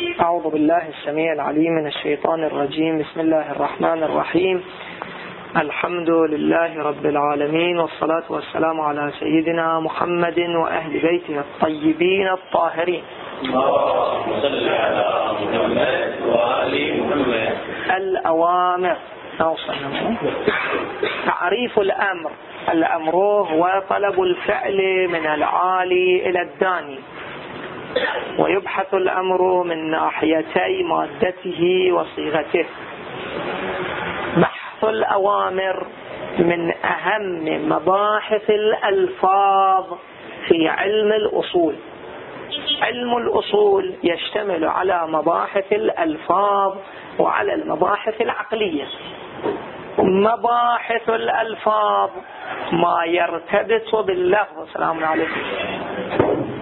أعوذ بالله السميع العليم من الشيطان الرجيم. بسم الله الرحمن الرحيم. الحمد لله رب العالمين والصلاة والسلام على سيدنا محمد وأهل بيته الطيبين الطاهرين. الأوامر. تعريف الأمر. الأمر هو طلب الفعل من العالي إلى الداني. ويبحث الأمر من ناحيتي مادته وصيغته. بحث الأوامر من أهم مباحث الألفاظ في علم الأصول. علم الأصول يشتمل على مباحث الألفاظ وعلى المباحث العقلية. مباحث الألفاظ ما يرتبط باللفظ. السلام عليكم.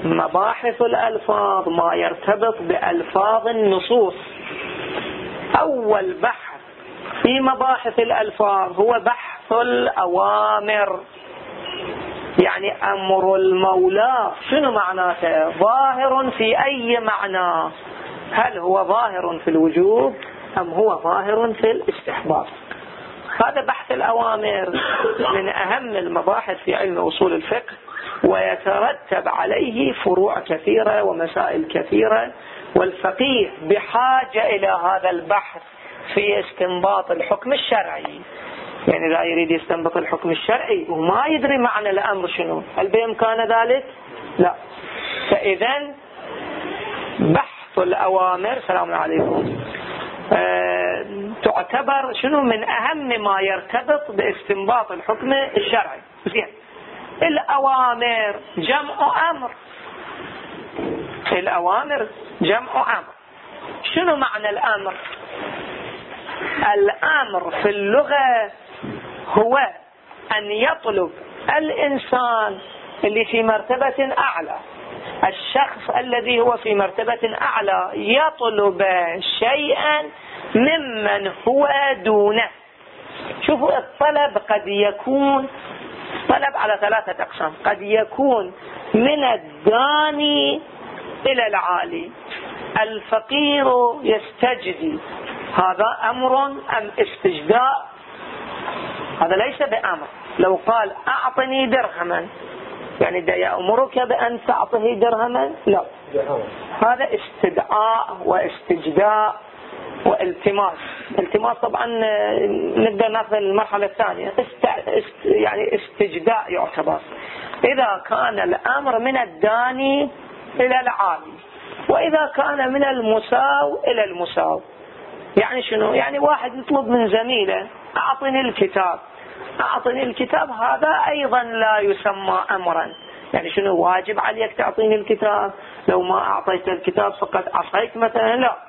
مباحث الألفاظ ما يرتبط بألفاظ النصوص. أول بحث في مباحث الألفاظ هو بحث الأوامر. يعني أمر المولى. شنو معناته؟ ظاهر في أي معنى؟ هل هو ظاهر في الوجوب أم هو ظاهر في الاستحباب؟ هذا بحث الأوامر من أهم المباحث في علم أصول الفقه. ويترتب عليه فروع كثيرة ومسائل كثيرة والفقيه بحاجة إلى هذا البحث في استنباط الحكم الشرعي. يعني لا يريد يستنبط الحكم الشرعي وما يدري معنى الأمر شنو. هل بإمكان ذلك؟ لا. فإذا بحث الأوامر سلام عليكم أه تعتبر شنو من أهم ما يرتبط باستنباط الحكم الشرعي. زين. الأوامر جمع أمر. الأوامر جمع أمر. شنو معنى الأمر؟ الأمر في اللغة هو أن يطلب الإنسان اللي في مرتبة أعلى الشخص الذي هو في مرتبة أعلى يطلب شيئا ممن هو دونه. شوفوا الطلب قد يكون طلب على ثلاثة أقسام. قد يكون من الداني إلى العالي. الفقير يستجدي هذا أمر أم استجداء هذا ليس بأمر. لو قال أعطني درهما يعني دا يأمرك بأن تعطيه درهما؟ لا. هذا استدعاء واستجداء والتماس. التماس طبعا نبدأ ناخذ المرحلة الثانية. است... است... يعني استجداء يعتبر. إذا كان الأمر من الداني إلى العالي وإذا كان من المساو إلى المساو. يعني شنو؟ يعني واحد يطلب من زميله أعطني الكتاب. أعطني الكتاب هذا أيضا لا يسمى أمرا. يعني شنو؟ واجب عليك تعطيني الكتاب. لو ما أعطيت الكتاب فقد عصيت مثلا. لا.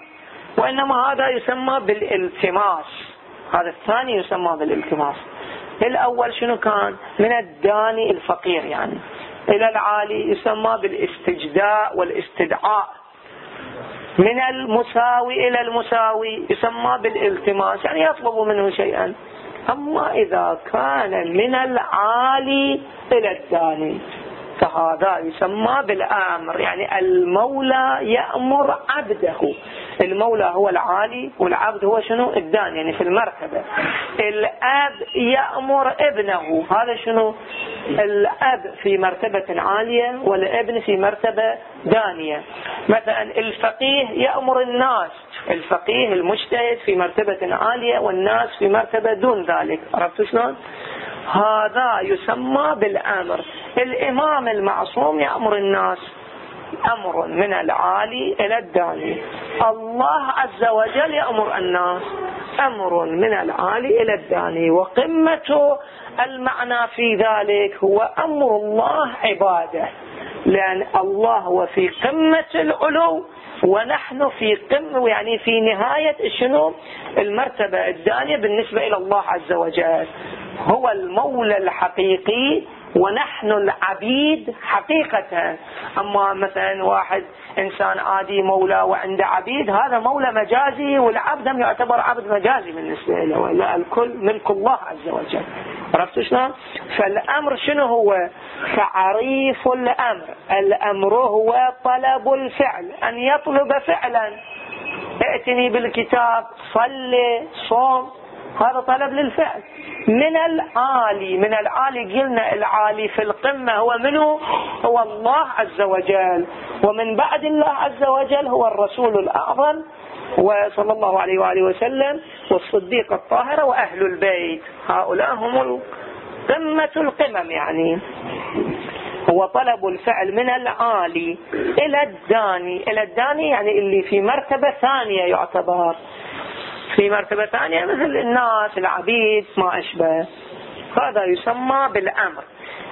وإنما هذا يسمى بالالتماس. هذا الثاني يسمى بالالتماس. الأول شنو كان؟ من الداني الفقير يعني. إلى العالي يسمى بالاستجداء والاستدعاء. من المساوي إلى المساوي يسمى بالالتماس. يعني يطلب منه شيئا. أما إذا كان من العالي إلى الداني. فهذا يسمى بالآمر. يعني المولى يأمر عبده. المولى هو العالي والعبد هو شنو؟ الدان يعني في المرتبة. الأب يأمر ابنه. هذا شنو؟ الأب في مرتبة عالية والابن في مرتبة دانية. مثلا الفقيه يأمر الناس. الفقيه المجتهد في مرتبة عالية والناس في مرتبة دون ذلك. عرفتوا شلون؟ هذا يسمى بالأمر. الإمام المعصوم يأمر الناس. أمر من العالي إلى الداني. الله عز وجل يأمر الناس. أمر من العالي إلى الداني. وقمة المعنى في ذلك هو أمر الله عباده. لأن الله هو في قمة العلو ونحن في قمة يعني في نهاية شنو؟ المرتبة الدانية بالنسبة إلى الله عز وجل. هو المولى الحقيقي ونحن العبيد حقيقة. أما مثلا واحد إنسان عادي مولى وعنده عبيد هذا مولى مجازي والعبد هم يعتبر عبد مجازي بالنسبة له لا الكل ملك الله عز وجل. عرفت شلون؟ فالأمر شنو هو؟ تعريف الأمر. الأمر هو طلب الفعل أن يطلب فعلا. ائتني بالكتاب صلي صوم. هذا طلب للفعل. من العالي من العالي قلنا العالي في القمة هو منه؟ هو الله عز وجل. ومن بعد الله عز وجل هو الرسول الأعظم وصلى الله عليه وآله وسلم والصديق الطاهرة وأهل البيت. هؤلاء هم قمة القمم يعني. هو طلب الفعل من العالي إلى الداني. إلى الداني يعني اللي في مرتبة ثانية يعتبر. في مرتبة ثانية مثل الناس العبيد ما أشبه. هذا يسمى بالأمر.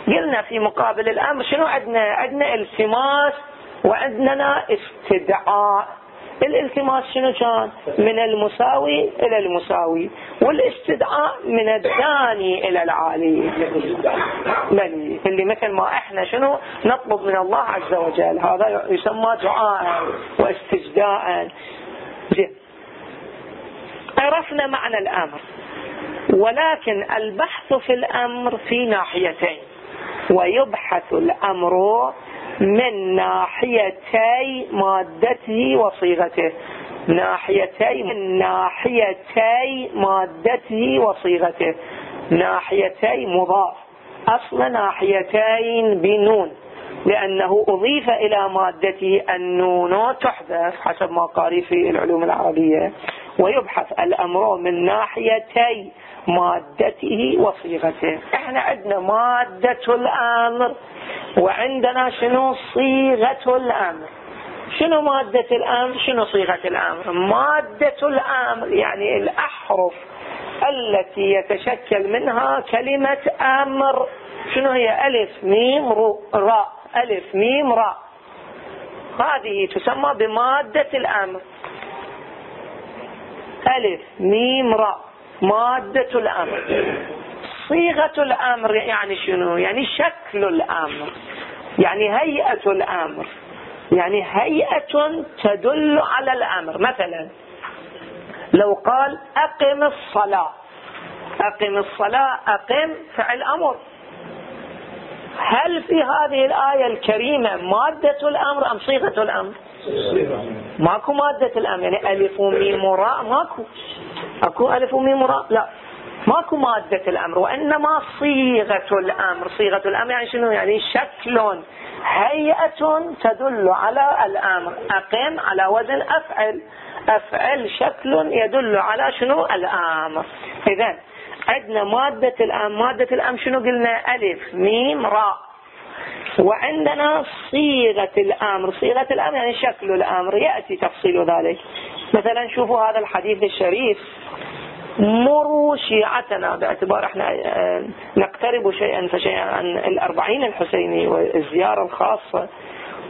قلنا في مقابل الأمر شنو؟ عندنا عندنا التماس وعندنا استدعاء. الالتماس شنو كان؟ من المساوي إلى المساوي والاستدعاء من الداني إلى العالي. بلي اللي مثل ما إحنا شنو؟ نطلب من الله عز وجل. هذا يسمى دعاء واستجداء. زين عرفنا معنى الأمر. ولكن البحث في الأمر في ناحيتين. ويبحث الأمر من ناحيتي مادته وصيغته. ناحيتي من ناحيتي مادته وصيغته. ناحيتي مضاف. أصل ناحيتين بنون. لأنه أضيف إلى مادته النون. تحذف حسب ما قاري في العلوم العربية. ويبحث الأمر من ناحيتي مادته وصيغته. إحنا عندنا مادة الأمر وعندنا شنو؟ صيغة الأمر. شنو مادة الأمر؟ شنو صيغة الأمر؟ مادة الأمر يعني الأحرف التي يتشكل منها كلمة أمر. شنو هي؟ ألف ميم راء. ألف ميم راء. هذه تسمى بمادة الأمر. ألف ميم راء. مادة الأمر. صيغة الأمر يعني شنو؟ يعني شكل الأمر. يعني هيئة الأمر. يعني هيئة تدل على الأمر. مثلا لو قال أقم الصلاة. أقم الصلاة أقم فعل أمر. هل في هذه الآية الكريمة مادة الأمر أم صيغة الأمر؟ ماكو مادة الأمر يعني ألف وميم وراء ماكو. أكو ألف وميم وراء؟ لا. ماكو مادة الأمر وإنما صيغة الأمر. صيغة الأمر يعني شنو؟ يعني شكل. هيئة تدل على الأمر. أقم على وزن أفعل. أفعل شكل يدل على شنو؟ الأمر. إذا عندنا مادة الأمر. مادة الأمر شنو قلنا؟ ألف ميم راء. وعندنا صيغة الأمر. صيغة الأمر يعني شكل الأمر. يأتي تفصيل ذلك. مثلا شوفوا هذا الحديث الشريف. مروا شيعتنا. باعتبار إحنا آه، نقترب شيئا فشيئا عن الأربعين الحسيني والزيارة الخاصة.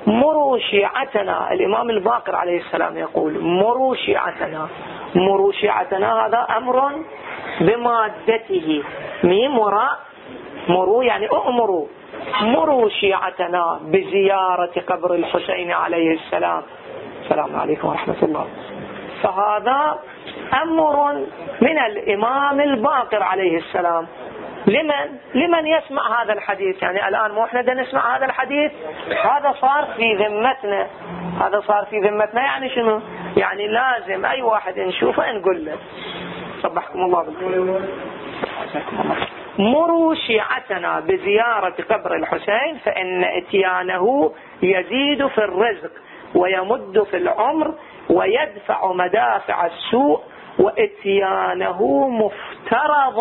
مروا شيعتنا. الإمام الباقر عليه السلام يقول مروا شيعتنا. مروا شيعتنا هذا أمر بمادته. ميم وراء مروا يعني أؤمروا. مروا شيعتنا بزيارة قبر الحسين عليه السلام. السلام عليكم ورحمة الله. فهذا أمر من الإمام الباقر عليه السلام. لمن؟ لمن يسمع هذا الحديث؟ يعني الآن مو إحنا نسمع هذا الحديث؟ هذا صار في ذمتنا. هذا صار في ذمتنا يعني شنو؟ يعني لازم أي واحد نشوفه نقول له. صبحكم الله بالخير. مروا شيعتنا بزيارة قبر الحسين فإن إتيانه يزيد في الرزق ويمد في العمر ويدفع مدافع السوء وإتيانه مفترض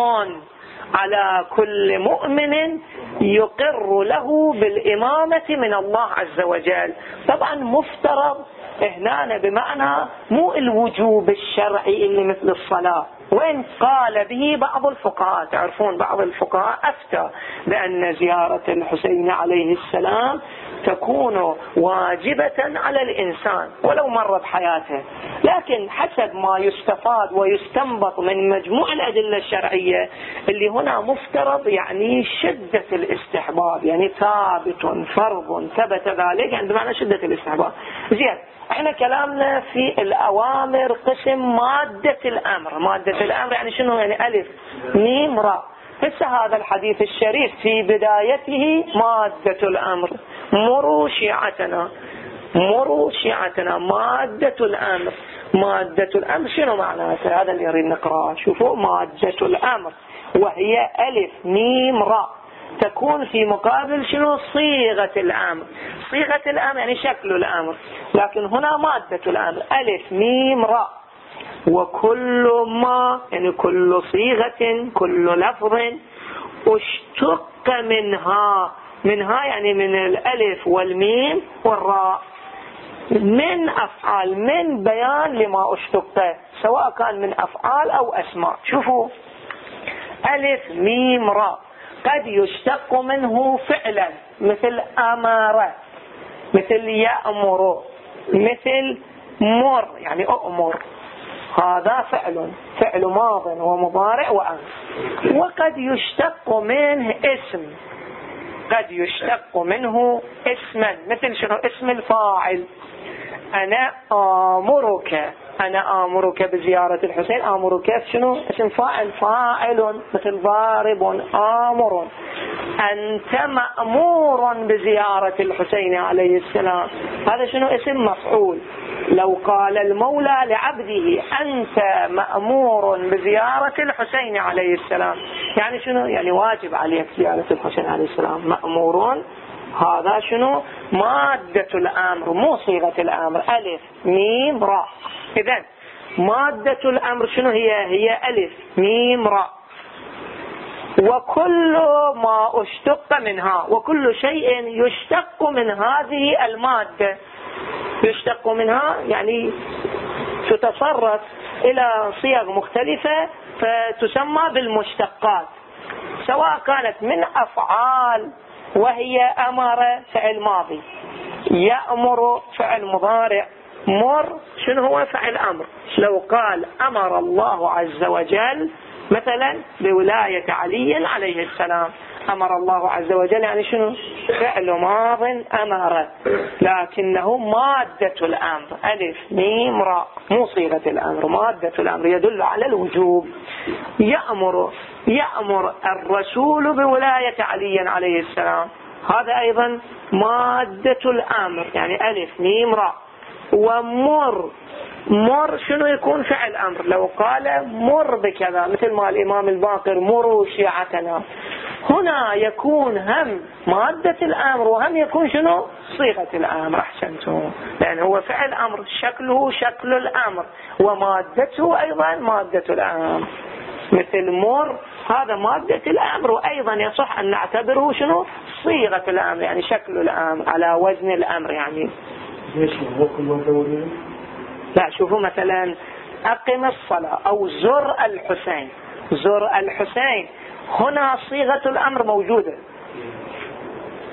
على كل مؤمن يقر له بالإمامة من الله عز وجل. طبعا مفترض هنا بمعنى مو الوجوب الشرعي اللي مثل الصلاة. وإن قال به بعض الفقهاء تعرفون بعض الفقهاء أفتى بأن زيارة الحسين عليه السلام تكون واجبة على الإنسان ولو مر بحياته لكن حسب ما يستفاد ويستنبط من مجموع الأدلة الشرعية اللي هنا مفترض يعني شدة الاستحباب يعني ثابت فرض ثبت ذلك يعني بمعنى شدة الاستحباب. زين إحنا كلامنا في الأوامر قسم مادة الأمر مادة الأمر يعني شنو يعني ألف ميم راء. هسه هذا الحديث الشريف في بدايته مادة الأمر. مروا شيعتنا مروا شيعتنا مادة الأمر. مادة الأمر شنو معناته هذا اللي يريد نقرأه. شوفوا مادة الأمر. وهي ألف ميم راء. تكون في مقابل شنو؟ صيغة الأمر. صيغة الأمر يعني شكل الأمر. لكن هنا مادة الأمر. ألف ميم راء. وكل ما يعني كل صيغة كل لفظ اشتق منها. منها يعني من الألف والميم والراء. من أفعال من بيان لما اشتق سواء كان من أفعال أو أسماء. شوفوا. ألف ميم راء. قد يشتق منه فعلا. مثل أمر. مثل يأمر. مثل مر يعني أؤمر. هذا فعل فعل ماض ومضارع وأمر وقد يشتق منه اسم. قد يشتق منه اسما. مثل شنو؟ اسم الفاعل. أنا آمرك. أنا آمرك بزيارة الحسين. آمرك شنو؟ اسم فاعل. فاعل مثل ضارب. آمر. أنت مأمور بزيارة الحسين عليه السلام. هذا شنو؟ اسم مفعول. لو قال المولى لعبده أنت مأمور بزيارة الحسين عليه السلام. يعني شنو؟ يعني واجب عليك زيارة الحسين عليه السلام. مأمورون؟ هذا شنو؟ مادة الأمر مو صيغة الأمر. ألف ميم راء. إذا مادة الأمر شنو هي؟ هي ألف ميم راء. وكل ما اشتق منها وكل شيء يشتق من هذه المادة. يشتق منها يعني تتصرف إلى صيغ مختلفة فتسمى بالمشتقات سواء كانت من أفعال وهي أمر فعل ماضي. يأمر فعل مضارع مر شنو هو فعل أمر؟ لو قال أمر الله عز وجل مثلا بولاية علي عليه السلام. أمر الله عز وجل يعني شنو؟ فعل ماض أمر. لكنه مادة الأمر. ألف ميم راء. مو صيغة الأمر مادة الأمر. يدل على الوجوب. يأمر يأمر الرسول بولاية علي عليه السلام. هذا أيضا مادة الأمر يعني ألف ميم راء. ومر مر شنو يكون فعل أمر؟ لو قال مر بكذا مثل ما الإمام الباقر مروا شيعتنا. هنا يكون هم مادة الأمر وهم يكون شنو؟ صيغة الأمر أحسنتم. لأن هو فعل أمر شكله شكل الأمر ومادته أيضا مادة الأمر. مثل مر هذا مادة الأمر وأيضا يصح أن نعتبره شنو؟ صيغة الأمر يعني شكل الأمر على وزن الأمر يعني. لا شوفوا مثلا أقم الصلاة أو زر الحسين. زر الحسين. هنا صيغة الأمر موجودة.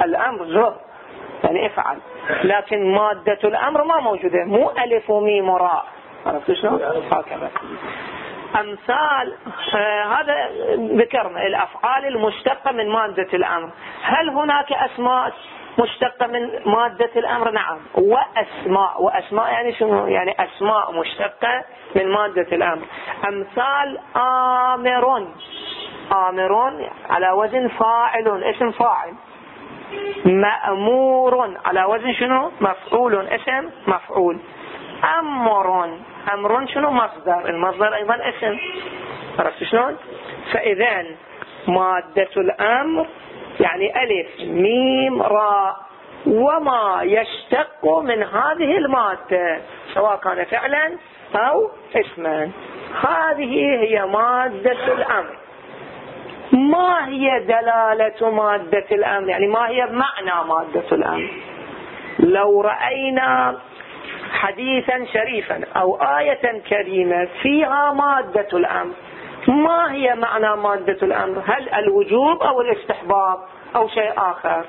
الأمر زر يعني افعل. لكن مادة الأمر ما موجودة. مو ألف وميم وراء. عرفت شلون؟ هكذا أمثال آه هذا ذكرنا. الأفعال المشتقة من مادة الأمر. هل هناك أسماء مشتقة من مادة الأمر؟ نعم. وأسماء. وأسماء يعني شنو؟ يعني أسماء مشتقة من مادة الأمر. أمثال آمر آمر على وزن فاعل. اسم فاعل. مأمور على وزن شنو؟ مفعول. اسم مفعول. أمر أمر شنو؟ مصدر. المصدر أيضا اسم. عرفت شلون؟ فإذا مادة الأمر يعني ألف ميم راء. وما يشتق من هذه المادة سواء كان فعلا أو اسما. هذه هي مادة الأمر. ما هي دلالة مادة الأمر؟ يعني ما هي معنى مادة الأمر؟ لو رأينا حديثا شريفا أو آية كريمة فيها مادة الأمر ما هي معنى مادة الأمر؟ هل الوجوب أو الاستحباب أو شيء آخر؟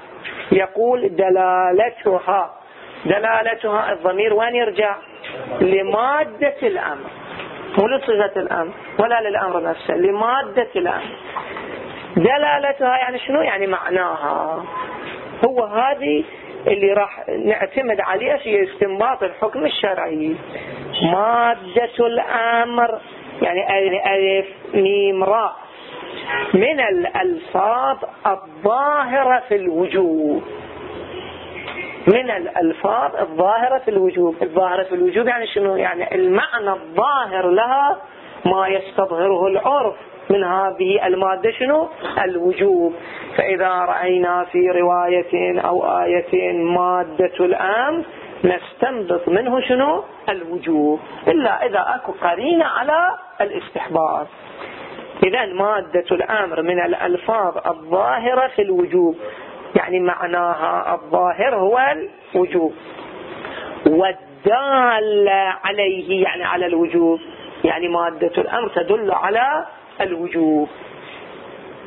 يقول دلالتها. دلالتها الضمير وين يرجع؟ لمادة الأمر. مو لصيغة الأمر ولا للأمر نفسه لمادة الأمر. دلالتها يعني شنو؟ يعني معناها. هو هذه اللي راح نعتمد عليها في استنباط الحكم الشرعي. مادة الأمر. يعني ألف ميم راء. من الألفاظ الظاهرة في الوجوب. من الألفاظ الظاهرة في الوجوب. الظاهرة في الوجوب يعني شنو؟ يعني المعنى الظاهر لها ما يستظهره العرف. من هذه المادة شنو؟ الوجوب. فإذا رأينا في رواية أو آية مادة الأمر نستنبط منه شنو؟ الوجوب. إلا إذا أكو قرينة على الاستحباب. إذا مادة الأمر من الألفاظ الظاهرة في الوجوب. يعني معناها الظاهر هو الوجوب. والدال عليه يعني على الوجوب. يعني مادة الأمر تدل على الوجوب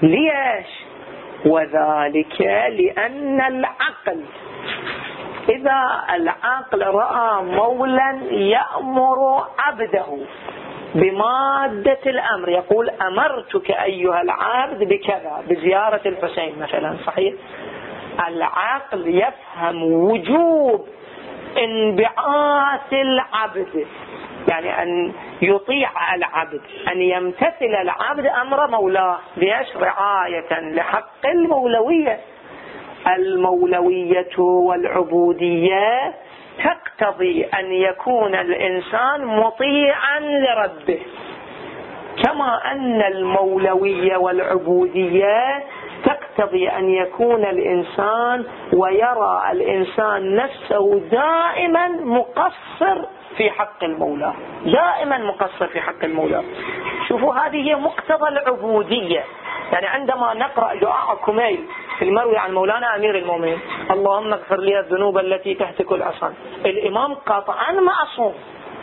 ليش؟ وذلك لأن العقل. إذا العقل رأى مولا يأمر عبده بمادة الأمر يقول أمرتك أيها العبد بكذا بزيارة الحسين مثلا صحيح؟ العقل يفهم وجوب انبعاث العبد. يعني أن يطيع العبد أن يمتثل العبد أمر مولاه. ليش؟ رعاية لحق المولوية. المولوية والعبودية تقتضي أن يكون الإنسان مطيعا لربه. كما أن المولوية والعبودية تقتضي أن يكون الإنسان ويرى الإنسان نفسه دائما مقصر في حق المولى. دائما مقصر في حق المولى. شوفوا هذه هي مقتضى العبودية. يعني عندما نقرأ دعاء كميل في المروي عن مولانا أمير المؤمنين اللهم اغفر لي الذنوب التي تهتك الأصنام الإمام قطعا معصوم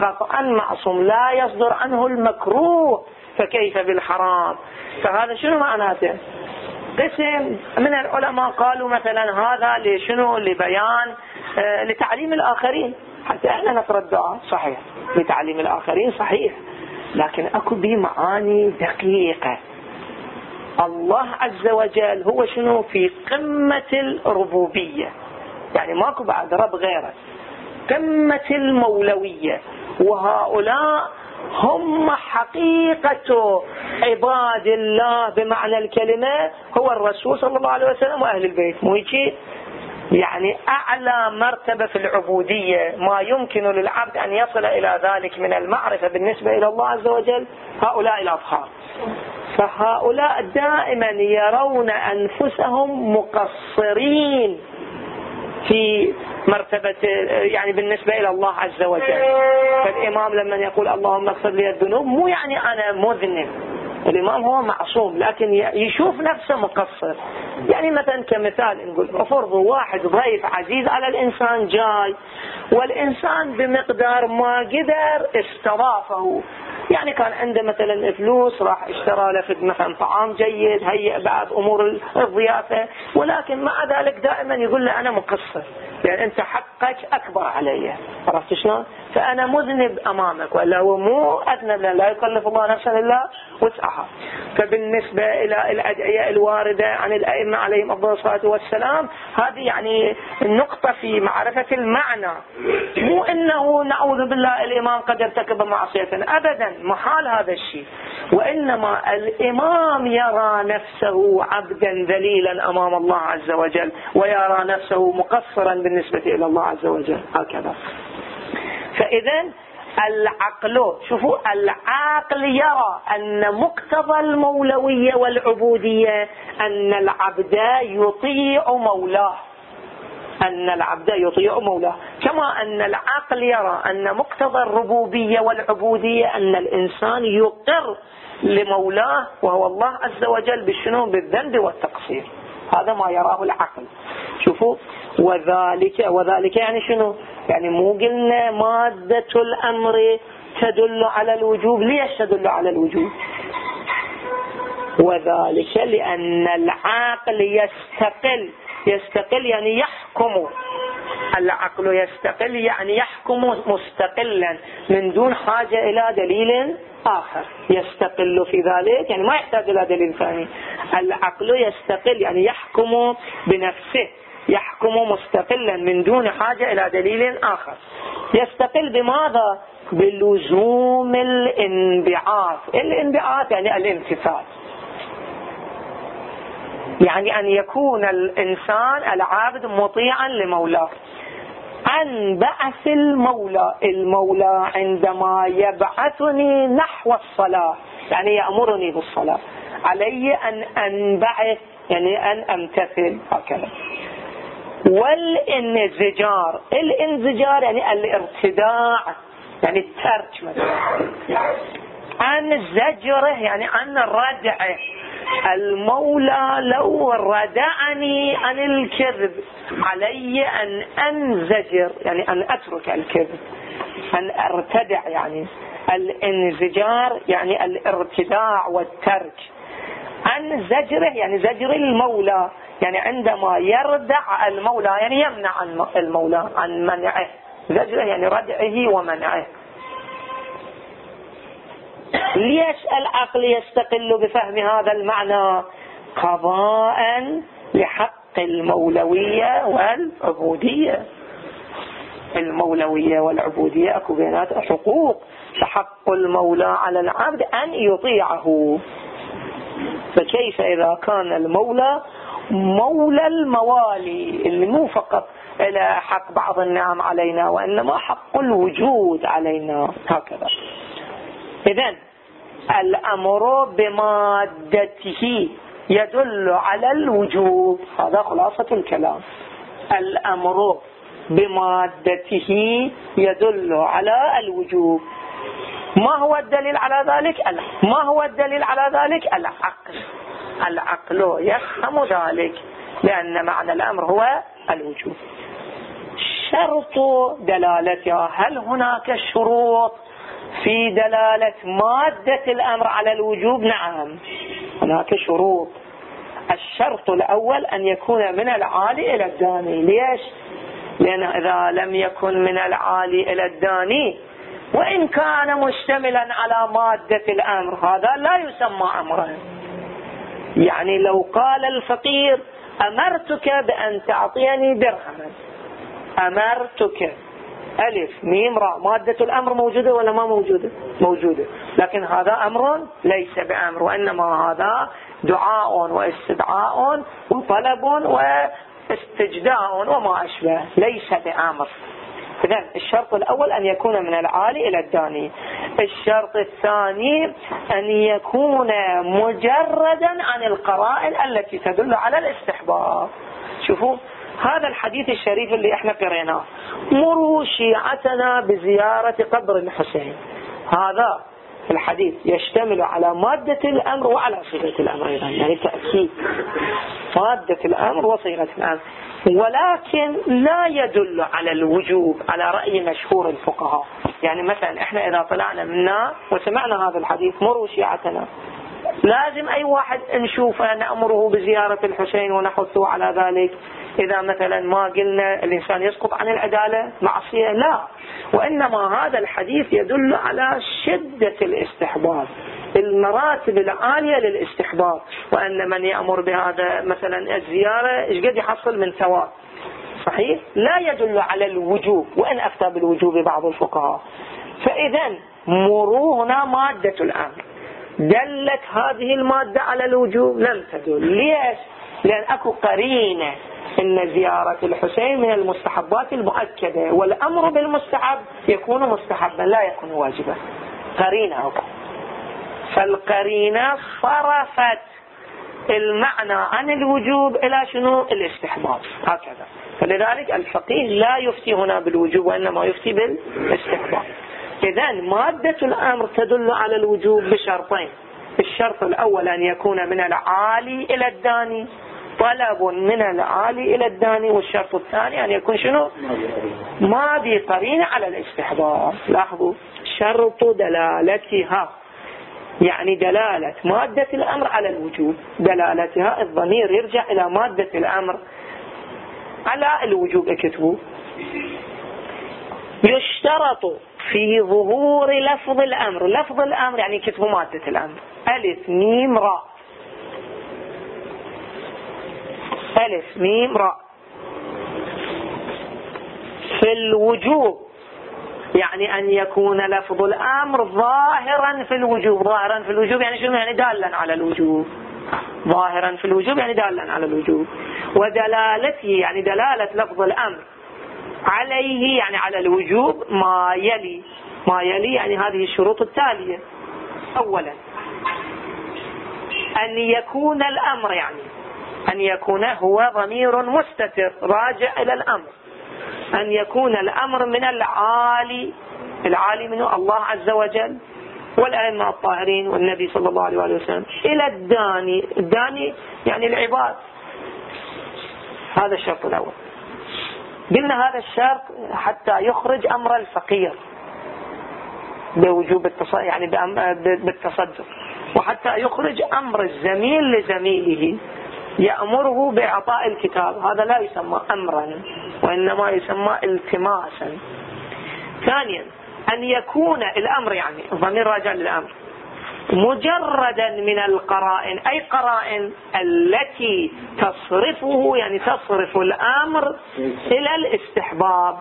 قطعا معصوم لا يصدر عنه المكروه. فكيف بالحرام؟ فهذا شنو معناته؟ قسم من العلماء قالوا مثلا هذا لشنو؟ لبيان آه لتعليم الآخرين. حتى إحنا نقرأ الدعاء. صحيح. لتعليم الآخرين صحيح. لكن أكو به معاني دقيقة. الله عز وجل هو شنو؟ في قمة الربوبية. يعني ماكو بعد رب غيره. قمة المولوية. وهؤلاء هم حقيقة عباد الله بمعنى الكلمة هو الرسول صلى الله عليه وسلم وأهل البيت. مو يعني أعلى مرتبة في العبودية ما يمكن للعبد أن يصل إلى ذلك من المعرفة بالنسبة إلى الله عز وجل هؤلاء الأطهار. فهؤلاء دائما يرون أنفسهم مقصرين في مرتبة يعني بالنسبة إلى الله عز وجل. فالإمام لما يقول اللهم اغفر لي الذنوب مو يعني أنا مذنب. الإمام هو معصوم لكن يشوف نفسه مقصر. يعني مثلا كمثال نقول افرض واحد ضيف عزيز على الإنسان جاي والإنسان بمقدار ما قدر استضافه. يعني كان عنده مثلا فلوس راح اشترى له مثلا طعام جيد هيئ بعض أمور الضيافة. ولكن مع ذلك دائما يقول له أنا مقصر. يعني أنت حقك أكبر علي. عرفت شلون؟ فأنا مذنب أمامك والا هو مو أذنب لا يكلف الله نفسا إلا وسعها. فبالنسبة إلى الأدعية الواردة عن الأئمة عليهم أفضل الصلاة والسلام هذه يعني النقطه في معرفة المعنى. مو إنه نعوذ بالله الإمام قد ارتكب معصية ابدا محال هذا الشيء. وإنما الإمام يرى نفسه عبدا ذليلا أمام الله عز وجل ويرى نفسه مقصرا بالنسبة إلى الله عز وجل. هكذا. فإذا العقل شوفوا العقل يرى أن مقتضى المولوية والعبودية أن العبد يطيع مولاه. أن العبد يطيع مولاه. كما أن العقل يرى أن مقتضى الربوبية والعبودية أن الإنسان يقر لمولاه وهو الله عز وجل بالشنو؟ بالذنب والتقصير. هذا ما يراه العقل. شوفوا وذلك وذلك يعني شنو؟ يعني مو قلنا مادة الأمر تدل على الوجوب. ليش تدل على الوجوب؟ وذلك لأن العاقل يستقل. يستقل يعني يحكم. العقل يستقل يعني يحكم مستقلا من دون حاجة إلى دليل آخر. يستقل في ذلك يعني ما يحتاج إلى دليل ثاني. العقل يستقل يعني يحكم بنفسه. يحكم مستقلا من دون حاجة إلى دليل آخر. يستقل بماذا؟ بلزوم الانبعاث. الانبعاث يعني الامتثال يعني أن يكون الإنسان العابد مطيعا لمولاه. عن بعث المولى. المولى عندما يبعثني نحو الصلاة. يعني يأمرني بالصلاة. علي أن أنبعث يعني أن أمتثل هكذا. والانزجار. الانزجار يعني الارتداع يعني الترك مثلا. عن زجره يعني عن ردعه. المولى لو ردعني عن الكذب علي أن أنزجر يعني أن أترك الكذب. أن أرتدع يعني. الانزجار يعني الارتداع والترك. عن زجره يعني زجر المولى. يعني عندما يردع المولى يعني يمنع المولى عن منعه. زجره يعني ردعه ومنعه. ليش العقل يستقل بفهم هذا المعنى قضاء لحق المولوية والعبودية. المولوية والعبودية أكو بينات حقوق. فحق المولى على العبد أن يطيعه. فكيف إذا كان المولى مولى الموالي؟ اللي مو فقط إلى حق بعض النعم علينا وإنما حق الوجود علينا. هكذا. إذا الأمر بمادته يدل على الوجوب هذا خلاصة الكلام. الأمر بمادته يدل على الوجوب ما هو الدليل على ذلك؟ ما هو الدليل على ذلك؟ العقل. العقل يفهم ذلك لأن معنى الأمر هو الوجوب شرط دلالتها هل هناك شروط في دلالة مادة الأمر على الوجوب؟ نعم هناك شروط. الشرط الأول أن يكون من العالي إلى الداني. ليش؟ لأن إذا لم يكن من العالي إلى الداني وإن كان مشتملا على مادة الأمر هذا لا يسمى أمرا. يعني لو قال الفقير أمرتك بأن تعطيني درهما. أمرتك. ألف ميم راء. مادة الأمر موجودة ولا ما موجودة؟ موجودة. لكن هذا أمر ليس بأمر وإنما هذا دعاء واستدعاء وطلب واستجداء وما أشبه. ليس بأمر. إذا الشرط الأول أن يكون من العالي إلى الداني. الشرط الثاني أن يكون مجردا عن القرائن التي تدل على الاستحباب. شوفوا هذا الحديث الشريف اللي إحنا قريناه. مروا شيعتنا بزيارة قبر الحسين. هذا الحديث يشتمل على مادة الأمر وعلى صيغة الأمر أيضا يعني تأكيد مادة الأمر وصيغة الأمر. ولكن لا يدل على الوجوب على رأي مشهور الفقهاء. يعني مثلا إحنا إذا طلعنا منا وسمعنا هذا الحديث مروا شيعتنا لازم أي واحد نشوفه نأمره بزيارة الحسين ونحثه على ذلك. إذا مثلا ما قلنا الإنسان يسقط عن العدالة معصية لا. وإنما هذا الحديث يدل على شدة الاستحباب المراتب العالية للاستحباب. وأن من يأمر بهذا مثلا الزيارة إيش قد يحصل من ثواب؟ صحيح؟ لا يدل على الوجوب وإن أفتى بالوجوب بعض الفقهاء. فإذا مروا هنا مادة الأمر دلت هذه المادة على الوجوب؟ لم تدل. ليش؟ لأن أكو قرينة إن زيارة الحسين من المستحبات المؤكدة والأمر بالمستحب يكون مستحبا لا يكون واجبا. قرينة فالقرينة صرفت المعنى عن الوجوب إلى شنو؟ الاستحباب. هكذا. فلذلك الفقيه لا يفتي هنا بالوجوب وإنما يفتي بالاستحباب. إذا مادة الأمر تدل على الوجوب بشرطين. الشرط الأول أن يكون من العالي إلى الداني. طلب من العالي إلى الداني والشرط الثاني أن يكون شنو؟ ما قرينة على الاستحباب لاحظوا شرط دلالتها يعني دلالة مادة الأمر على الوجوب. دلالتها الضمير يرجع إلى مادة الأمر على الوجوب اكتبوا. يشترط في ظهور لفظ الأمر. لفظ الأمر يعني كتبوا مادة الأمر. ألف ميم راء. ألف ميم راء. في الوجوب يعني أن يكون لفظ الأمر ظاهرا في الوجوب. ظاهرا في الوجوب يعني شنو؟ يعني دالا على الوجوب. ظاهرا في الوجوب يعني دالا على الوجوب. ودلالته يعني دلالة لفظ الأمر عليه يعني على الوجوب ما يلي. ما يلي يعني هذه الشروط التالية. أولا أن يكون الأمر يعني أن يكون هو ضمير مستتر راجع إلى الأمر. أن يكون الأمر من العالي العالي منه الله عز وجل والأئمة الطاهرين والنبي صلى الله عليه وسلم إلى الداني. الداني يعني العباد. هذا الشرط الأول. قلنا هذا الشرط حتى يخرج أمر الفقير بوجوب يعني بالتصدق. وحتى يخرج أمر الزميل لزميله. يأمره بإعطاء الكتاب. هذا لا يسمى أمرا وإنما يسمى التماسا. ثانيا أن يكون الأمر يعني الضمير راجع للأمر. مجردا من القرائن أي قرائن؟ التي تصرفه يعني تصرف الأمر إلى الاستحباب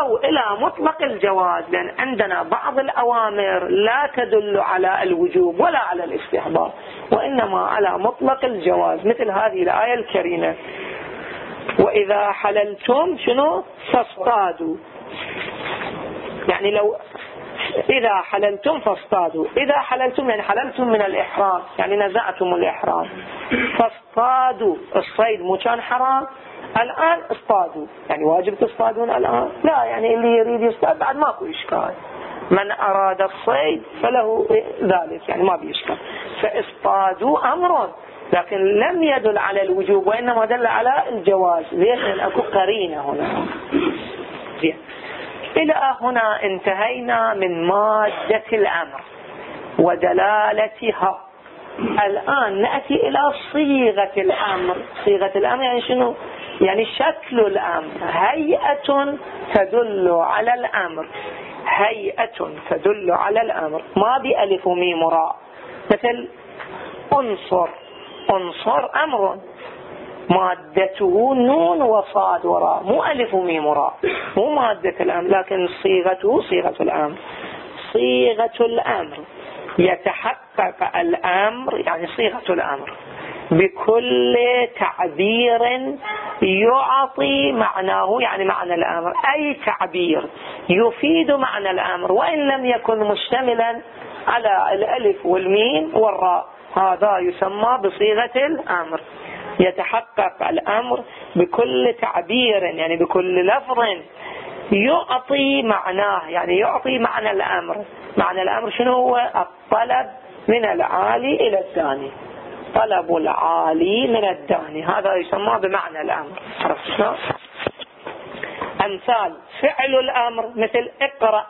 أو إلى مطلق الجواز لأن عندنا بعض الأوامر لا تدل على الوجوب ولا على الاستحباب وإنما على مطلق الجواز مثل هذه الآية الكريمة. وإذا حللتم شنو؟ فاصطادوا. يعني لو إذا حللتم فاصطادوا. إذا حللتم يعني حللتم من الإحرام يعني نزعتم الإحرام. فاصطادوا. الصيد مو كان حرام؟ الآن اصطادوا. يعني واجب تصطادون الآن؟ لا يعني اللي يريد يصطاد بعد ماكو إشكال. من أراد الصيد فله ذلك يعني ما بيشكل فاصطادوا أمر لكن لم يدل على الوجوب وإنما دل على الجواز. لأن أكو قرينة هنا. زين. إلى هنا انتهينا من مادة الأمر ودلالتها الآن نأتي إلى صيغة الأمر. صيغة الأمر يعني شنو؟ يعني شكل الأمر. هيئة تدل على الأمر. هيئة تدل على الأمر. ما بألف ميم راء مثل أنصر. أنصر أمر. مادته نون وصاد وراء مو ألف وميم وراء. مو مادة الأمر لكن صيغته صيغة الأمر. صيغة الأمر. يتحقق الأمر يعني صيغة الأمر. بكل تعبير يعطي معناه يعني معنى الأمر. أي تعبير يفيد معنى الأمر وإن لم يكن مشتملا على الألف والميم والراء. هذا يسمى بصيغة الأمر. يتحقق الأمر بكل تعبير يعني بكل لفظ يعطي معناه يعني يعطي معنى الأمر. معنى الأمر شنو هو؟ الطلب من العالي إلى الثاني. طلب العالي من الداني هذا يسمى بمعنى الأمر. عرفت شلون؟ أمثال. فعل الأمر مثل اقرأ.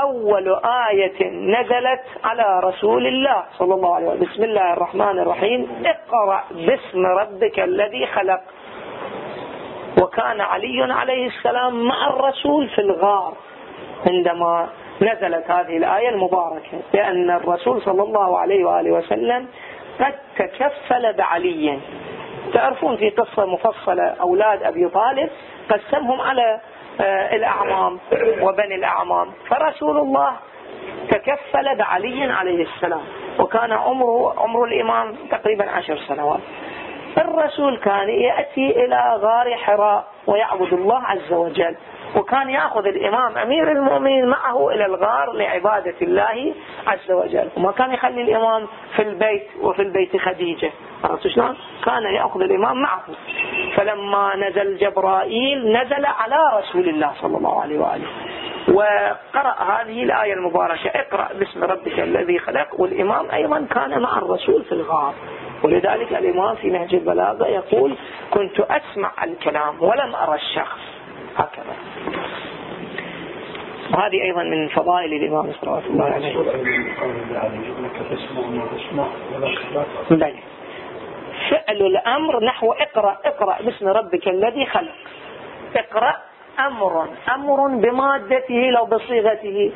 أول آية نزلت على رسول الله صلى الله عليه وسلم. بسم الله الرحمن الرحيم. اقرأ باسم ربك الذي خلق. وكان علي عليه السلام مع الرسول في الغار عندما نزلت هذه الآية المباركة لأن الرسول صلى الله عليه وآله وسلم قد تكفل بعلي. تعرفون في قصة مفصلة أولاد أبي طالب قسمهم على الأعمام وبني الأعمام. فرسول الله تكفل بعلي عليه السلام وكان عمره عمر الإمام تقريبا عشر سنوات. الرسول كان يأتي إلى غار حراء ويعبد الله عز وجل. وكان يأخذ الإمام أمير المؤمنين معه إلى الغار لعبادة الله عز وجل. وما كان يخلي الإمام في البيت وفي البيت خديجة. عرفت شلون؟ كان يأخذ الإمام معه. فلما نزل جبرائيل نزل على رسول الله صلى الله عليه وآله. وقرأ هذه الآية المباركة. اقرأ باسم ربك الذي خلق. والإمام أيضا كان مع الرسول في الغار. ولذلك الإمام في نهج البلاغة يقول كنت أسمع الكلام ولم أرى الشخص. هكذا. وهذه أيضا من فضائل الإمام صلى الله عليه وسلم. فعل الأمر نحو اقرأ اقرأ باسم ربك الذي خلق. اقرأ أمر. أمر بمادته لو بصيغته.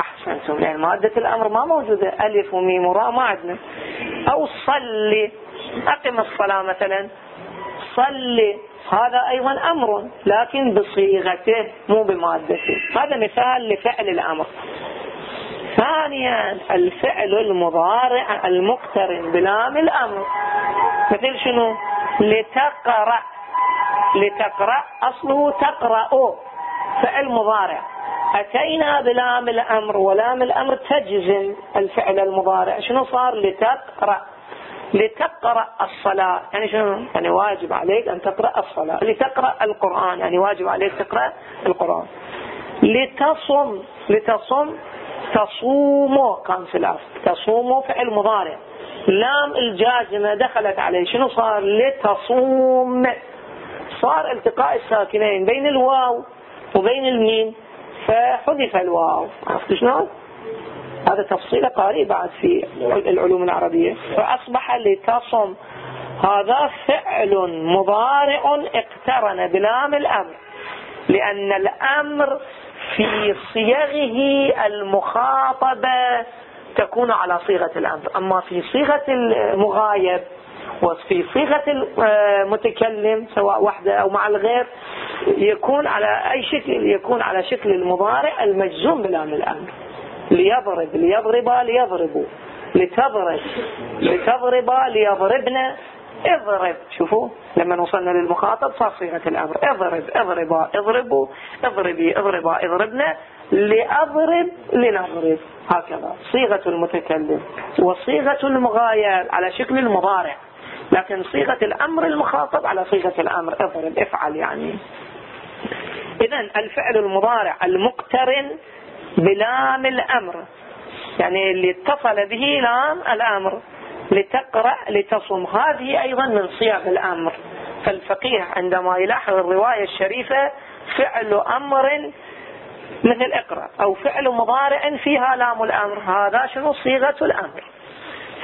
أحسنتم لأن مادة الأمر ما موجودة. ألف وميم وراء ما عندنا. أو صلي أقم الصلاة مثلا. صلي هذا أيضا أمر لكن بصيغته مو بمادته هذا مثال لفعل الأمر. ثانيا الفعل المضارع المقترن بلام الأمر. مثل شنو؟ لتقرأ. لتقرأ أصله تقرأ. فعل مضارع. أتينا بلام الأمر ولام الأمر تجزم الفعل المضارع. شنو صار؟ لتقرأ. لتقرأ الصلاة. يعني شنو؟ يعني واجب عليك أن تقرأ الصلاة. لتقرأ القرآن. يعني واجب عليك تقرأ القرآن. لتصم. لتصم. تصوم كان في الأصل. تصوم فعل مضارع. لام الجازمة دخلت عليه. شنو صار؟ لتصوم. صار التقاء الساكنين بين الواو وبين الميم. فحذف الواو. عرفت شلون هذا تفصيل قاري بعد في العلوم العربية. فأصبح لتصم هذا فعل مضارع اقترن بلام الأمر لأن الأمر في صيغه المخاطبة تكون على صيغة الأمر. أما في صيغة المغايب وفي صيغة المتكلم سواء وحدة أو مع الغير يكون على أي شكل يكون على شكل المضارع المجزوم بلام الأمر. ليضرب ليضرب ليضربوا لتضرب لتضرب ليضربن. اضرب. شوفوا لما وصلنا للمخاطب صار صيغة الأمر. اضرب اضربا اضربوا اضربي اضربا اضربنا لأضرب لنضرب. هكذا. صيغة المتكلم وصيغة المغاير على شكل المضارع. لكن صيغة الأمر المخاطب على صيغة الأمر. اضرب افعل يعني. إذا الفعل المضارع المقترن بلام الأمر. يعني اللي اتصل به لام الأمر. لتقرأ لتصم. هذه أيضا من صيغ الأمر. فالفقيه عندما يلاحظ الرواية الشريفة فعل أمر مثل اقرأ أو فعل مضارع فيها لام الأمر. هذا شنو؟ صيغة الأمر.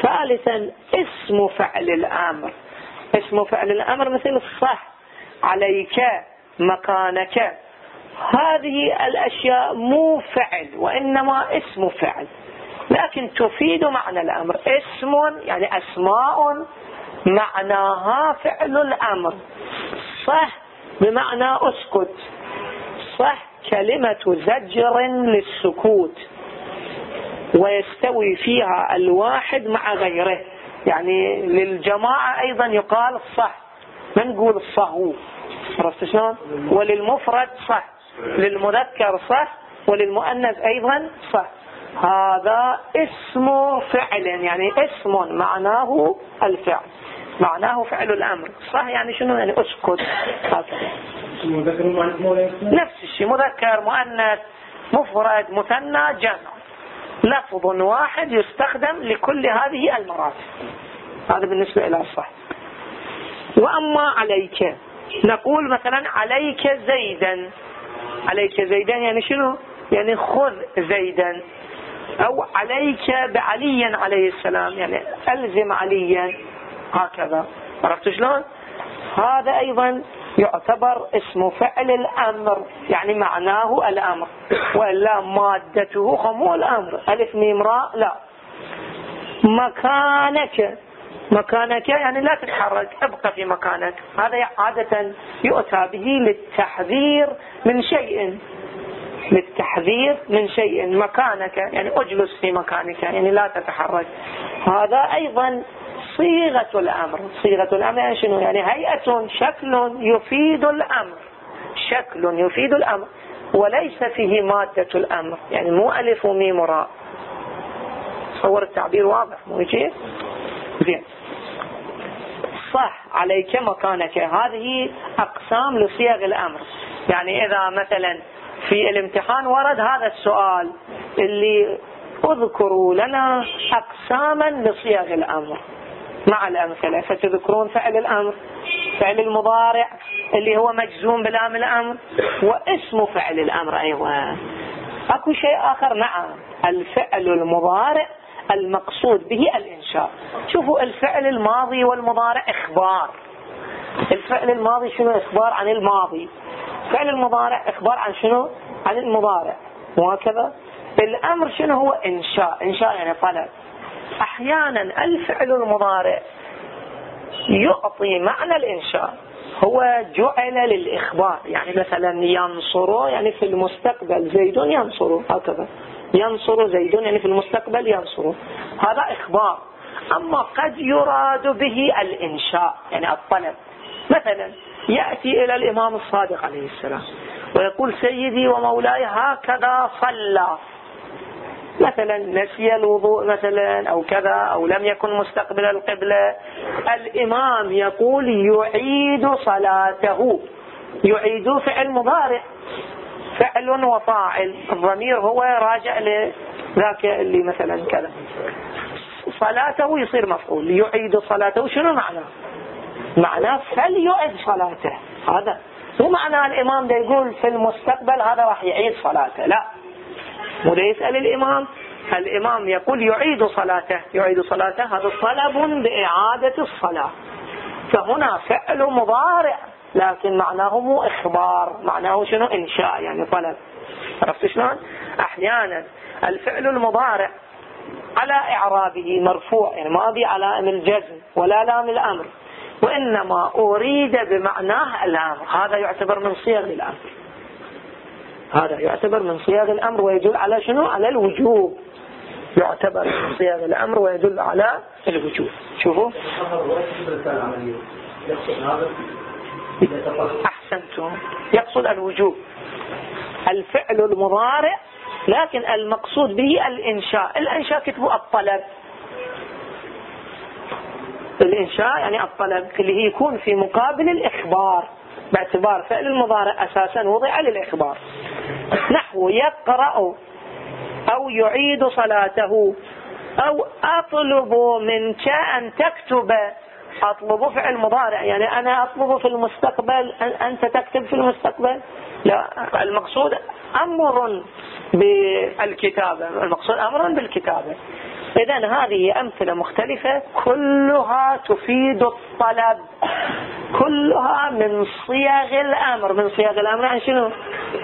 ثالثا اسم فعل الأمر. اسم فعل الأمر مثل الصح. عليك مكانك. هذه الأشياء مو فعل وإنما اسم فعل. لكن تفيد معنى الأمر. اسم يعني أسماء معناها فعل الأمر. صح بمعنى أسكت. صح كلمة زجر للسكوت. ويستوي فيها الواحد مع غيره. يعني للجماعة أيضا يقال الصح ما نقول الصهو عرفت شلون؟ وللمفرد صح. للمذكر صح وللمؤنث أيضا صح. هذا اسم فعل يعني اسم معناه الفعل معناه فعل الأمر. صح يعني شنو؟ يعني اسكت. نفس الشيء مذكر مؤنث مفرد مثنى جمع. لفظ واحد يستخدم لكل هذه المراتب. هذا بالنسبة إلى الصح. وأما عليك نقول مثلا عليك زيدا. عليك زيدا يعني شنو؟ يعني خذ زيدا. أو عليك بعلي عليه السلام يعني ألزم عليا. هكذا. عرفت شلون؟ هذا أيضا يعتبر اسم فعل الأمر يعني معناه الأمر. وإلا مادته خمو الأمر. ألف ميم راء لا. مكانك مكانك يعني لا تتحرك ابقى في مكانك. هذا عادة يؤتى به للتحذير من شيء. للتحذير من شيء. مكانك يعني اجلس في مكانك يعني لا تتحرك. هذا أيضا صيغة الأمر. صيغة الأمر يعني شنو؟ يعني هيئة شكل يفيد الأمر. شكل يفيد الأمر. وليس فيه مادة الأمر. يعني مو ألف وميم راء تصور التعبير واضح مو يجي زين. صح عليك مكانك. هذه أقسام لصيغ الأمر. يعني إذا مثلا في الامتحان ورد هذا السؤال اللي اذكروا لنا أقساما لصيغ الأمر. مع الأمثلة فتذكرون فعل الأمر فعل المضارع اللي هو مجزوم بلام الأمر واسم فعل الأمر أيضا. أكو شيء آخر نعم الفعل المضارع المقصود به الإنشاء. شوفوا الفعل الماضي والمضارع إخبار. الفعل الماضي شنو إخبار عن الماضي؟ فعل المضارع إخبار عن شنو؟ عن المضارع. وهكذا. الأمر شنو هو؟ إنشاء. إنشاء يعني طلب. أحيانا الفعل المضارع يعطي معنى الإنشاء. هو جعل للإخبار. يعني مثلا ينصر يعني في المستقبل زيد ينصر هكذا. ينصر زيد يعني في المستقبل ينصر. هذا إخبار. أما قد يراد به الإنشاء يعني الطلب. مثلا يأتي إلى الإمام الصادق عليه السلام ويقول سيدي ومولاي هكذا صلى. مثلا نسي الوضوء مثلا أو كذا أو لم يكن مستقبل القبلة. الإمام يقول يعيد صلاته. يعيد فعل مضارع. فعل وفاعل الضمير هو راجع لذاك اللي مثلا كذا. صلاته يصير مفعول يعيد صلاته شنو معناه؟ معناه فليعد صلاته. هذا مو معنى الإمام ده يقول في المستقبل هذا راح يعيد صلاته لا. مو يسأل الإمام الإمام يقول يعيد صلاته يعيد صلاته هذا طلب بإعادة الصلاة. فهنا فعل مضارع. لكن معناه مو إخبار معناه شنو؟ إنشاء. يعني طلب. عرفت شلون؟ أحيانا الفعل المضارع على إعرابه مرفوع. يعني ما أبي علامة الجزم ولا لام الأمر. وإنما أريد بمعناه الأمر. هذا يعتبر من صيغ الأمر. هذا يعتبر من صيغ الأمر ويدل على شنو؟ على الوجوب. يعتبر من صيغ الأمر ويدل على الوجوب. شوفوا. أحسنتم. يقصد الوجوب. الفعل المضارع لكن المقصود به الإنشاء. الإنشاء كتبوا الطلب. الإنشاء يعني الطلب اللي هي يكون في مقابل الإخبار. باعتبار فعل المضارع أساسا وضع للإخبار. نحو يقرأ أو يعيد صلاته أو أطلب منك أن تكتب أطلب فعل مضارع يعني أنا أطلب في المستقبل أنت تكتب في المستقبل؟ لا المقصود أمر بالكتابة المقصود أمر بالكتابة. إذا هذه أمثلة مختلفة كلها تفيد الطلب كلها من صيغ الأمر. من صيغ الأمر يعني شنو؟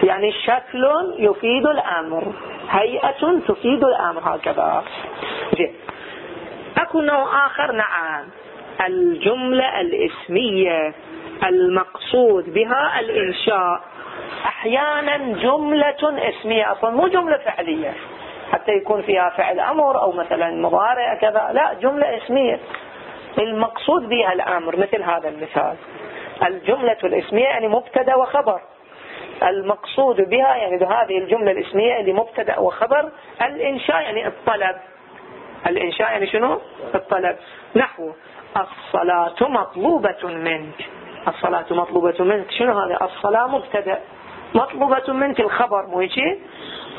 يعني شكل يفيد الأمر هيئة تفيد الأمر هكذا. زين أكو نوع آخر نعم. الجملة الاسمية المقصود بها الإنشاء. أحيانا جملة اسمية أصلا مو جملة فعلية. حتى يكون فيها فعل أمر أو مثلا مضارع كذا. لا جملة اسمية. المقصود بها الأمر مثل هذا المثال. الجملة الاسمية يعني مبتدأ وخبر. المقصود بها يعني هذه الجملة الاسمية اللي مبتدأ وخبر. الإنشاء يعني الطلب. الإنشاء يعني شنو؟ الطلب. نحو. الصلاة مطلوبة منك. الصلاة مطلوبة منك. شنو هذا؟ الصلاة مبتدأ. مطلوبة منك الخبر مو هيك؟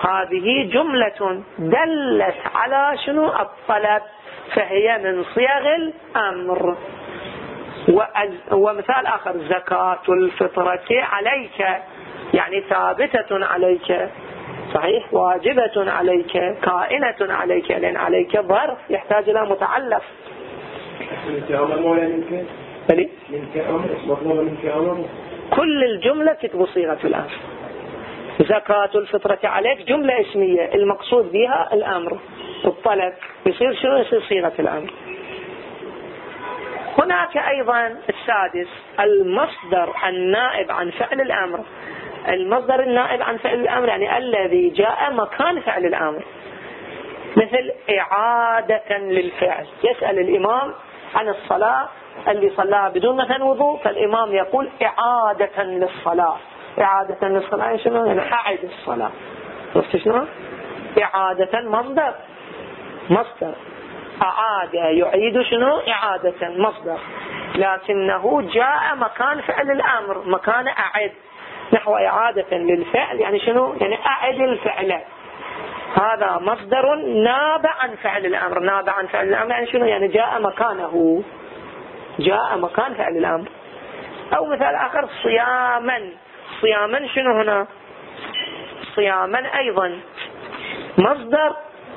هذه جملة دلت على شنو؟ الطلب فهي من صيغ الأمر. ومثال آخر. زكاة الفطرة عليك. يعني ثابتة عليك. صحيح؟ واجبة عليك. كائنة عليك. لأن عليك ظرف يحتاج إلى متعلق. كل الجملة تكتب صيغة الأمر زكاة الفطرة عليك جملة اسمية. المقصود بها الأمر. الطلب. يصير شنو؟ يصير صيغة الأمر. هناك أيضا السادس المصدر النائب عن فعل الأمر. المصدر النائب عن فعل الأمر يعني الذي جاء مكان فعل الأمر. مثل إعادة للفعل. يسأل الإمام عن الصلاة اللي صلاها بدون مثلا وضوء فالإمام يقول إعادة للصلاة. إعادة للصلاة يعني شنو؟ يعني أعد الصلاة. عرفت شنو؟ إعادة مصدر. مصدر. أعاد يعيد شنو؟ إعادة مصدر. لكنه جاء مكان فعل الأمر مكان أعد. نحو إعادة للفعل يعني شنو؟ يعني أعد الفعل. هذا مصدر ناب عن فعل الأمر. ناب عن فعل الأمر يعني شنو؟ يعني جاء مكانه. جاء مكان فعل الأمر. أو مثال آخر صياما. صياما شنو هنا؟ صياما أيضا. مصدر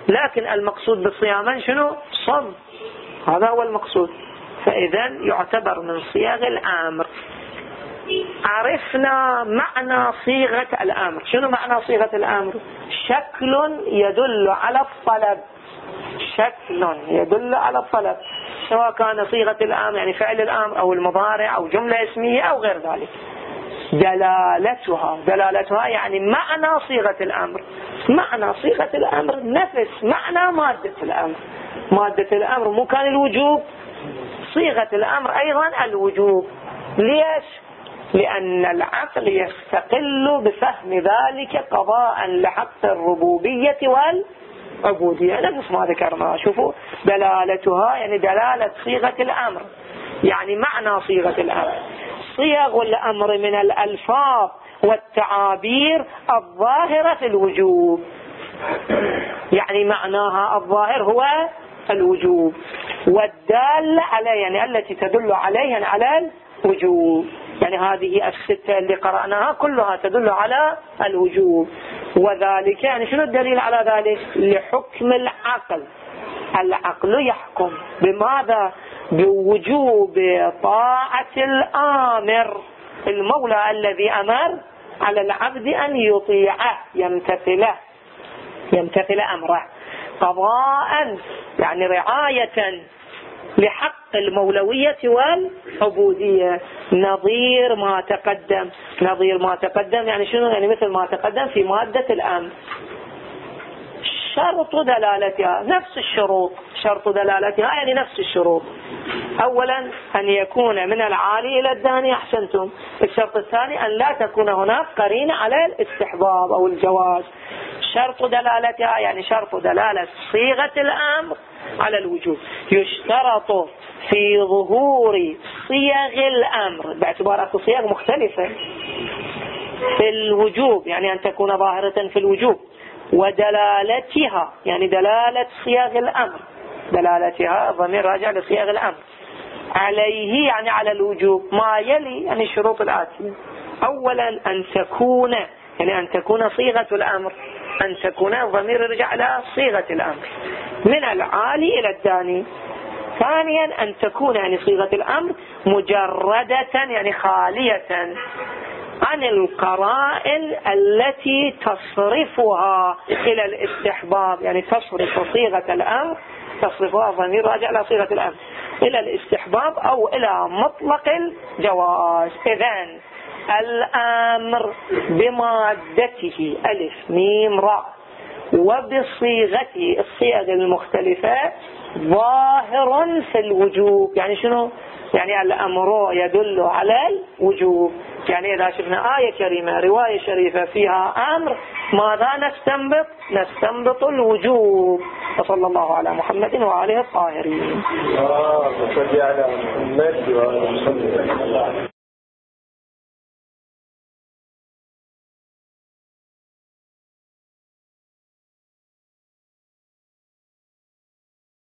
لكن المقصود بالصياما شنو؟ صم. هذا هو المقصود. فإذا يعتبر من صياغ الأمر. عرفنا معنى صيغة الأمر. شنو معنى صيغة الأمر؟ شكل يدل على الطلب. شكل يدل على الطلب. سواء كان صيغة الأمر يعني فعل الأمر أو المضارع أو جملة اسمية أو غير ذلك. دلالتها. دلالتها يعني معنى صيغة الأمر. معنى صيغة الأمر نفس. معنى مادة الأمر. مادة الأمر مو كان الوجوب. صيغة الأمر أيضا الوجوب. ليش؟ لأن العقل يستقل بفهم ذلك قضاء لحق الربوبية والعبودية. نفس ما ذكرنا شوفوا دلالتها يعني دلالة صيغة الأمر. يعني معنى صيغة الأمر. صيغ الأمر من الألفاظ والتعابير الظاهرة في الوجوب. يعني معناها الظاهر هو الوجوب. والدالة عليه يعني التي تدل عليه يعني على الوجوب. يعني هذه الستة اللي قرأناها كلها تدل على الوجوب. وذلك يعني شنو الدليل على ذلك؟ لحكم العقل. العقل يحكم بماذا؟ بوجوب طاعة الآمر. المولى الذي أمر على العبد أن يطيعه يمتثله يمتثل أمره. قضاء يعني رعاية. لحق المولوية والعبودية. نظير ما تقدم. نظير ما تقدم يعني شنو؟ يعني مثل ما تقدم في مادة الأمر شرط دلالتها. نفس الشروط. شرط دلالتها يعني نفس الشروط. أولا أن يكون من العالي إلى الداني. أحسنتم. الشرط الثاني أن لا تكون هناك قرينة على الاستحباب أو الجواز. شرط دلالتها يعني شرط دلالة صيغة الأمر. على الوجوب. يشترط في ظهور صيغ الأمر. باعتبار صيغ مختلفة. في الوجوب يعني أن تكون ظاهرة في الوجوب. ودلالتها يعني دلالة صياغ الأمر. دلالتها ضمير راجع لصياغ الأمر. عليه يعني على الوجوب. ما يلي يعني الشروط الآتية. أولا أن تكون يعني أن تكون صيغة الأمر. أن تكون الضمير يرجع إلى صيغة الأمر. من العالي إلى الداني ثانيا أن تكون يعني صيغة الأمر مجردة يعني خالية عن القرائن التي تصرفها إلى الاستحباب. يعني تصرف صيغة الأمر تصرفها ضمير راجع إلى صيغة الأمر. إلى الاستحباب أو إلى مطلق الجواز. إذن الأمر بمادته ألف ميم راء وبصيغته الصيغ المختلفة ظاهر في الوجوب. يعني شنو؟ يعني الأمر يدل على الوجوب. يعني إذا شفنا آية كريمة رواية شريفة فيها أمر ماذا نستنبط؟ نستنبط الوجوب. وصلى الله على محمد وعليه الطاهرين.